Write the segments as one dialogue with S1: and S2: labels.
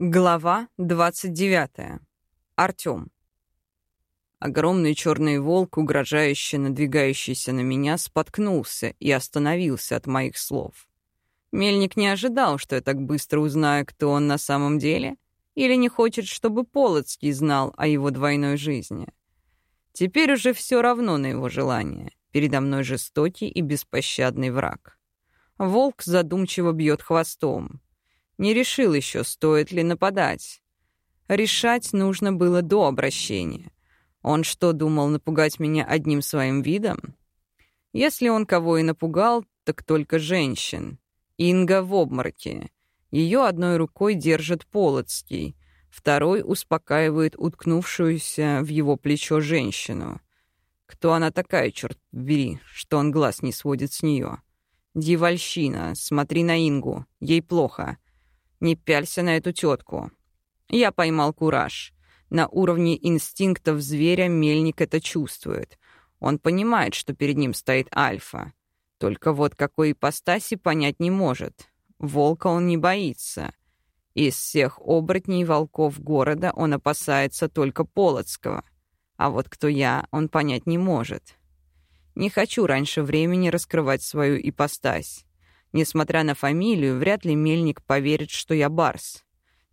S1: Глава 29. Артём. Огромный черный волк, угрожающе надвигающийся на меня, споткнулся и остановился от моих слов. Мельник не ожидал, что я так быстро узнаю, кто он на самом деле, или не хочет, чтобы Полоцкий знал о его двойной жизни. Теперь уже все равно на его желание. Передо мной жестокий и беспощадный враг. Волк задумчиво бьет хвостом — не решил еще, стоит ли нападать. Решать нужно было до обращения. Он что, думал напугать меня одним своим видом? Если он кого и напугал, так только женщин. Инга в обмороке. Ее одной рукой держит Полоцкий, второй успокаивает уткнувшуюся в его плечо женщину. Кто она такая, черт бери, что он глаз не сводит с нее? Дьявольщина, смотри на Ингу, ей плохо. Не пялься на эту тетку. Я поймал кураж. На уровне инстинктов зверя мельник это чувствует. Он понимает, что перед ним стоит альфа. Только вот какой ипостаси понять не может. Волка он не боится. Из всех оборотней волков города он опасается только Полоцкого. А вот кто я, он понять не может. Не хочу раньше времени раскрывать свою ипостась. Несмотря на фамилию, вряд ли мельник поверит, что я барс.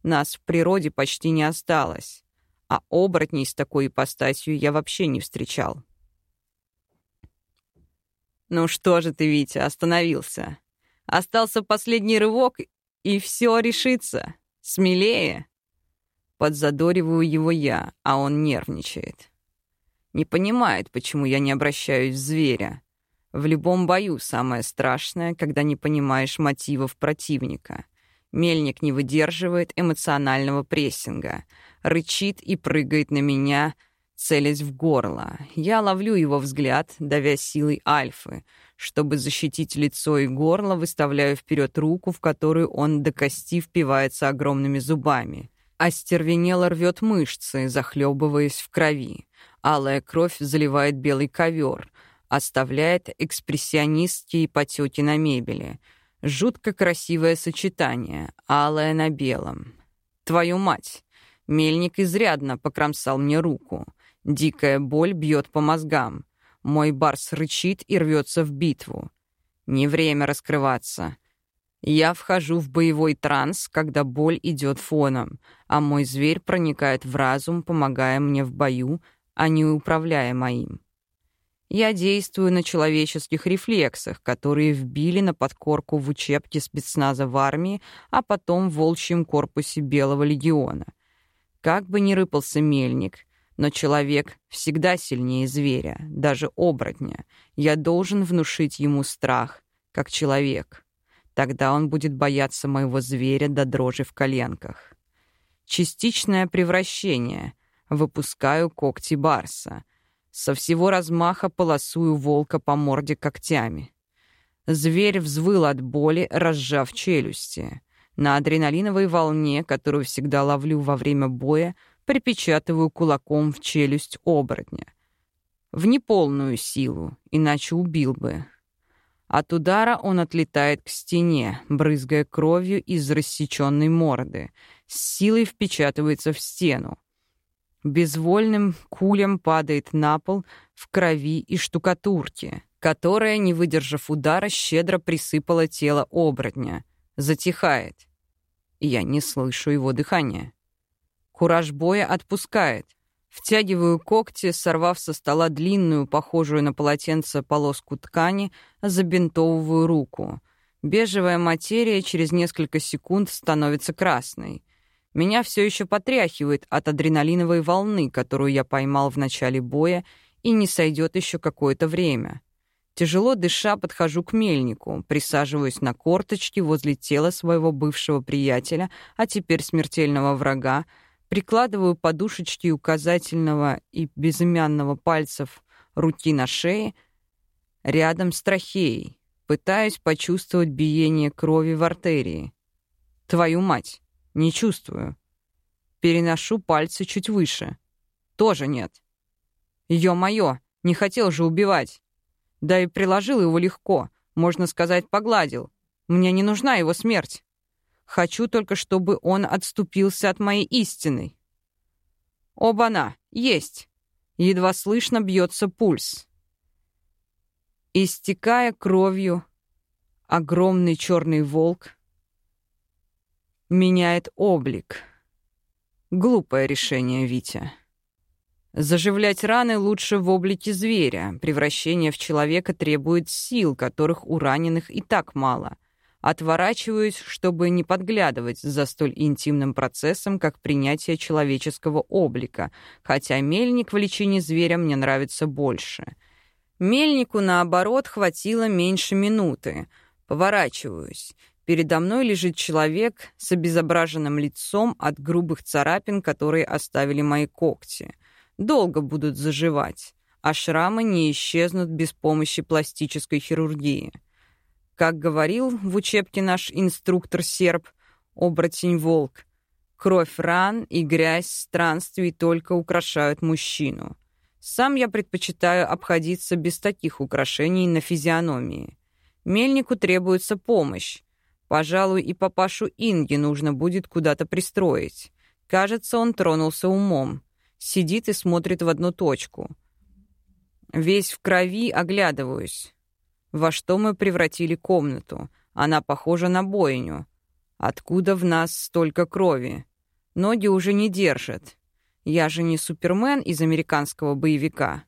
S1: Нас в природе почти не осталось, а оборотней с такой ипостасью я вообще не встречал. «Ну что же ты, Витя, остановился? Остался последний рывок, и все решится. Смелее!» Подзадориваю его я, а он нервничает. Не понимает, почему я не обращаюсь в зверя. В любом бою самое страшное, когда не понимаешь мотивов противника. Мельник не выдерживает эмоционального прессинга, рычит и прыгает на меня, целясь в горло. Я ловлю его взгляд, давя силой альфы. Чтобы защитить лицо и горло, выставляю вперед руку, в которую он до кости впивается огромными зубами. Остервенело рвет мышцы, захлебываясь в крови. Алая кровь заливает белый ковер — оставляет экспрессионистские потеки на мебели. Жутко красивое сочетание, алое на белом. Твою мать! Мельник изрядно покромсал мне руку. Дикая боль бьет по мозгам. Мой барс рычит и рвется в битву. Не время раскрываться. Я вхожу в боевой транс, когда боль идет фоном, а мой зверь проникает в разум, помогая мне в бою, а не управляя моим. Я действую на человеческих рефлексах, которые вбили на подкорку в учебке спецназа в армии, а потом в волчьем корпусе Белого легиона. Как бы ни рыпался мельник, но человек всегда сильнее зверя, даже оборотня. Я должен внушить ему страх, как человек. Тогда он будет бояться моего зверя до дрожи в коленках. Частичное превращение. Выпускаю когти барса — со всего размаха полосую волка по морде когтями. Зверь взвыл от боли, разжав челюсти. На адреналиновой волне, которую всегда ловлю во время боя, припечатываю кулаком в челюсть оборотня. В неполную силу, иначе убил бы. От удара он отлетает к стене, брызгая кровью из рассеченной морды, с силой впечатывается в стену безвольным кулем падает на пол в крови и штукатурке, которая, не выдержав удара, щедро присыпала тело оборотня. Затихает. Я не слышу его дыхания. Кураж боя отпускает. Втягиваю когти, сорвав со стола длинную, похожую на полотенце полоску ткани, забинтовываю руку. Бежевая материя через несколько секунд становится красной. Меня все еще потряхивает от адреналиновой волны, которую я поймал в начале боя, и не сойдет еще какое-то время. Тяжело дыша, подхожу к мельнику, присаживаюсь на корточки возле тела своего бывшего приятеля, а теперь смертельного врага, прикладываю подушечки указательного и безымянного пальцев руки на шее рядом с трахеей, пытаюсь почувствовать биение крови в артерии. Твою мать! Не чувствую. Переношу пальцы чуть выше. Тоже нет. Ё-моё, не хотел же убивать. Да и приложил его легко, можно сказать, погладил. Мне не нужна его смерть. Хочу только, чтобы он отступился от моей истины. Оба-на, есть. Едва слышно бьется пульс. Истекая кровью, огромный черный волк меняет облик. Глупое решение, Витя. Заживлять раны лучше в облике зверя. Превращение в человека требует сил, которых у раненых и так мало. Отворачиваюсь, чтобы не подглядывать за столь интимным процессом, как принятие человеческого облика, хотя мельник в личине зверя мне нравится больше. Мельнику, наоборот, хватило меньше минуты. Поворачиваюсь. Передо мной лежит человек с обезображенным лицом от грубых царапин, которые оставили мои когти долго будут заживать, а шрамы не исчезнут без помощи пластической хирургии. Как говорил в учебке наш инструктор-серб, оборотень-волк, кровь ран и грязь странствий только украшают мужчину. Сам я предпочитаю обходиться без таких украшений на физиономии. Мельнику требуется помощь. Пожалуй, и папашу Инги нужно будет куда-то пристроить. Кажется, он тронулся умом сидит и смотрит в одну точку. Весь в крови оглядываюсь. Во что мы превратили комнату? Она похожа на бойню. Откуда в нас столько крови? Ноги уже не держат. Я же не Супермен из американского боевика.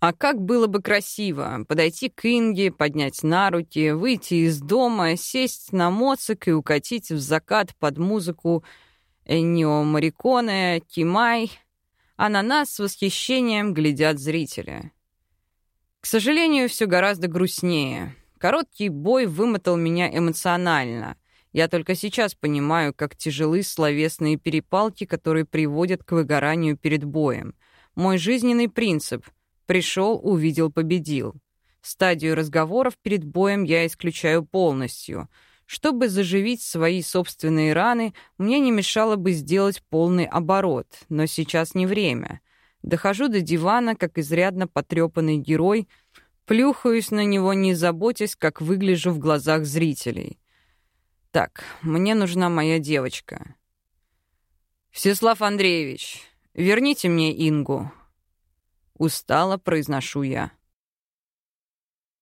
S1: А как было бы красиво подойти к Инге, поднять на руки, выйти из дома, сесть на моцик и укатить в закат под музыку Эннио Мариконе, Кимай, а на нас с восхищением глядят зрители. К сожалению, все гораздо грустнее. Короткий бой вымотал меня эмоционально. Я только сейчас понимаю, как тяжелы словесные перепалки, которые приводят к выгоранию перед боем. Мой жизненный принцип — пришел, увидел, победил. Стадию разговоров перед боем я исключаю полностью — чтобы заживить свои собственные раны, мне не мешало бы сделать полный оборот, но сейчас не время. Дохожу до дивана, как изрядно потрепанный герой, плюхаюсь на него, не заботясь, как выгляжу в глазах зрителей. Так, мне нужна моя девочка. «Всеслав Андреевич, верните мне Ингу». Устало произношу я.